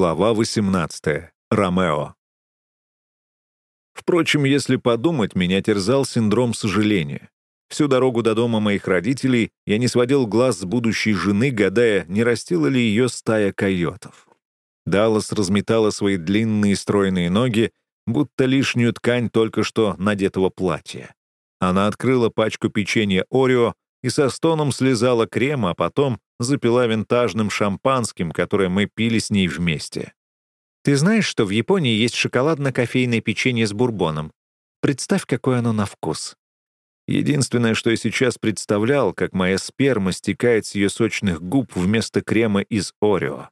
Глава 18. Ромео. Впрочем, если подумать, меня терзал синдром сожаления. Всю дорогу до дома моих родителей я не сводил глаз с будущей жены, гадая, не растила ли ее стая койотов. Даллас разметала свои длинные стройные ноги, будто лишнюю ткань только что надетого платья. Она открыла пачку печенья Орео и со стоном слезала крем, а потом запила винтажным шампанским, которое мы пили с ней вместе. «Ты знаешь, что в Японии есть шоколадно-кофейное печенье с бурбоном? Представь, какое оно на вкус». Единственное, что я сейчас представлял, как моя сперма стекает с ее сочных губ вместо крема из Орео.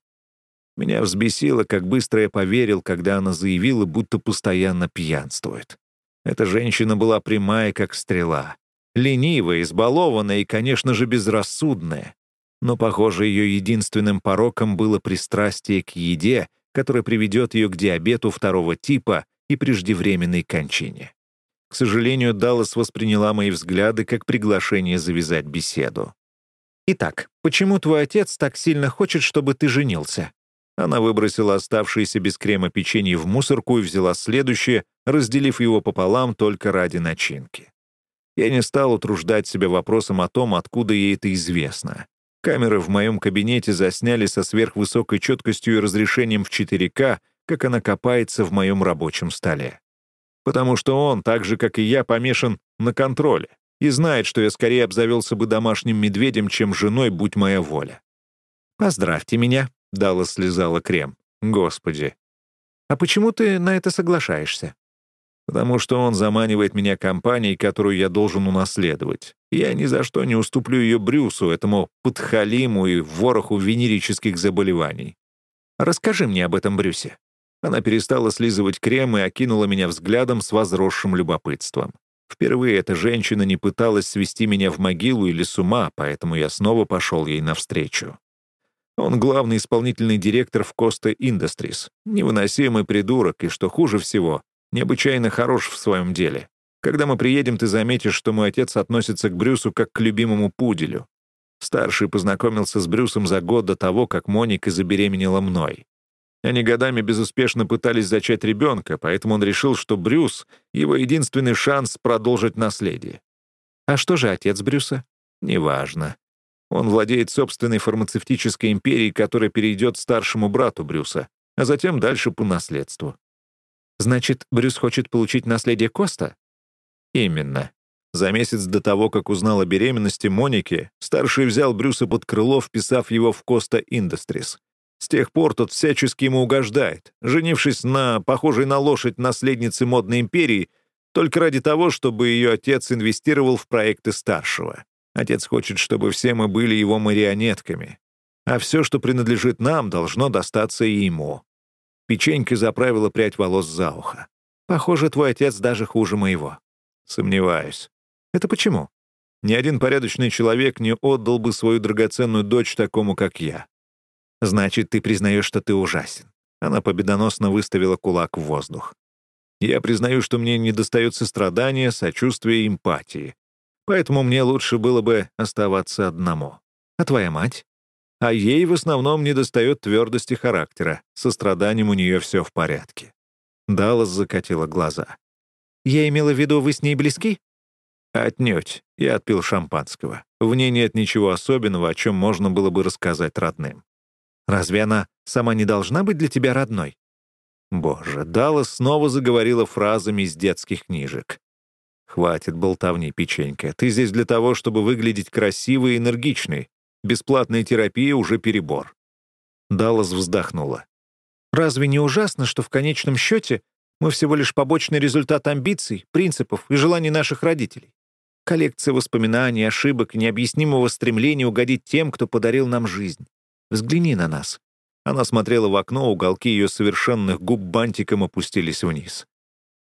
Меня взбесило, как быстро я поверил, когда она заявила, будто постоянно пьянствует. Эта женщина была прямая, как стрела. Ленивая, избалованная и, конечно же, безрассудная. Но, похоже, ее единственным пороком было пристрастие к еде, которое приведет ее к диабету второго типа и преждевременной кончине. К сожалению, Даллас восприняла мои взгляды как приглашение завязать беседу. «Итак, почему твой отец так сильно хочет, чтобы ты женился?» Она выбросила оставшееся без крема печенье в мусорку и взяла следующее, разделив его пополам только ради начинки. Я не стал утруждать себя вопросом о том, откуда ей это известно. Камеры в моем кабинете засняли со сверхвысокой четкостью и разрешением в 4К, как она копается в моем рабочем столе. Потому что он, так же, как и я, помешан на контроле и знает, что я скорее обзавелся бы домашним медведем, чем женой, будь моя воля. «Поздравьте меня», — Дала слезала крем. «Господи». «А почему ты на это соглашаешься?» потому что он заманивает меня компанией, которую я должен унаследовать. Я ни за что не уступлю ее Брюсу, этому подхалиму и вороху венерических заболеваний. Расскажи мне об этом Брюсе». Она перестала слизывать крем и окинула меня взглядом с возросшим любопытством. Впервые эта женщина не пыталась свести меня в могилу или с ума, поэтому я снова пошел ей навстречу. Он главный исполнительный директор в Costa Industries, невыносимый придурок, и, что хуже всего, необычайно хорош в своем деле. Когда мы приедем, ты заметишь, что мой отец относится к Брюсу как к любимому пуделю. Старший познакомился с Брюсом за год до того, как Моника забеременела мной. Они годами безуспешно пытались зачать ребенка, поэтому он решил, что Брюс — его единственный шанс продолжить наследие. А что же отец Брюса? Неважно. Он владеет собственной фармацевтической империей, которая перейдет старшему брату Брюса, а затем дальше по наследству. Значит, Брюс хочет получить наследие Коста? Именно. За месяц до того, как узнал о беременности Моники, старший взял Брюса под крыло, вписав его в Коста Industries. С тех пор тот всячески ему угождает, женившись на похожей на лошадь наследнице модной империи, только ради того, чтобы ее отец инвестировал в проекты старшего. Отец хочет, чтобы все мы были его марионетками. А все, что принадлежит нам, должно достаться и ему. Печенька заправила прядь волос за ухо. «Похоже, твой отец даже хуже моего». «Сомневаюсь». «Это почему?» «Ни один порядочный человек не отдал бы свою драгоценную дочь такому, как я». «Значит, ты признаешь, что ты ужасен». Она победоносно выставила кулак в воздух. «Я признаю, что мне недостает сострадания, сочувствия и эмпатии. Поэтому мне лучше было бы оставаться одному. А твоя мать? а ей в основном недостает твердости характера. Со страданием у нее все в порядке. Даллас закатила глаза. «Я имела в виду, вы с ней близки?» «Отнюдь. Я отпил шампанского. В ней нет ничего особенного, о чем можно было бы рассказать родным». «Разве она сама не должна быть для тебя родной?» Боже, Даллас снова заговорила фразами из детских книжек. «Хватит болтовни, печенька. Ты здесь для того, чтобы выглядеть красивой и энергичной. Бесплатная терапия уже перебор». Даллас вздохнула. «Разве не ужасно, что в конечном счете мы всего лишь побочный результат амбиций, принципов и желаний наших родителей? Коллекция воспоминаний, ошибок необъяснимого стремления угодить тем, кто подарил нам жизнь. Взгляни на нас». Она смотрела в окно, уголки ее совершенных губ бантиком опустились вниз.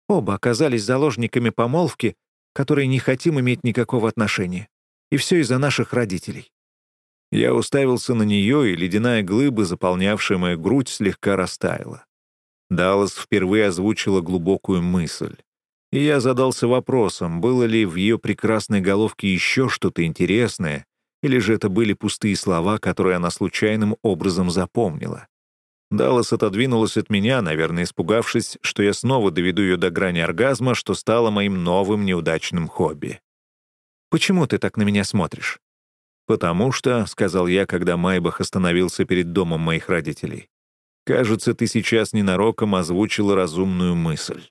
Оба оказались заложниками помолвки, которой не хотим иметь никакого отношения. И все из-за наших родителей. Я уставился на нее, и ледяная глыба, заполнявшая мою грудь, слегка растаяла. Даллас впервые озвучила глубокую мысль. И я задался вопросом, было ли в ее прекрасной головке еще что-то интересное, или же это были пустые слова, которые она случайным образом запомнила. Даллас отодвинулась от меня, наверное, испугавшись, что я снова доведу ее до грани оргазма, что стало моим новым неудачным хобби. «Почему ты так на меня смотришь?» «Потому что», — сказал я, когда Майбах остановился перед домом моих родителей, «кажется, ты сейчас ненароком озвучила разумную мысль».